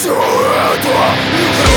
そうは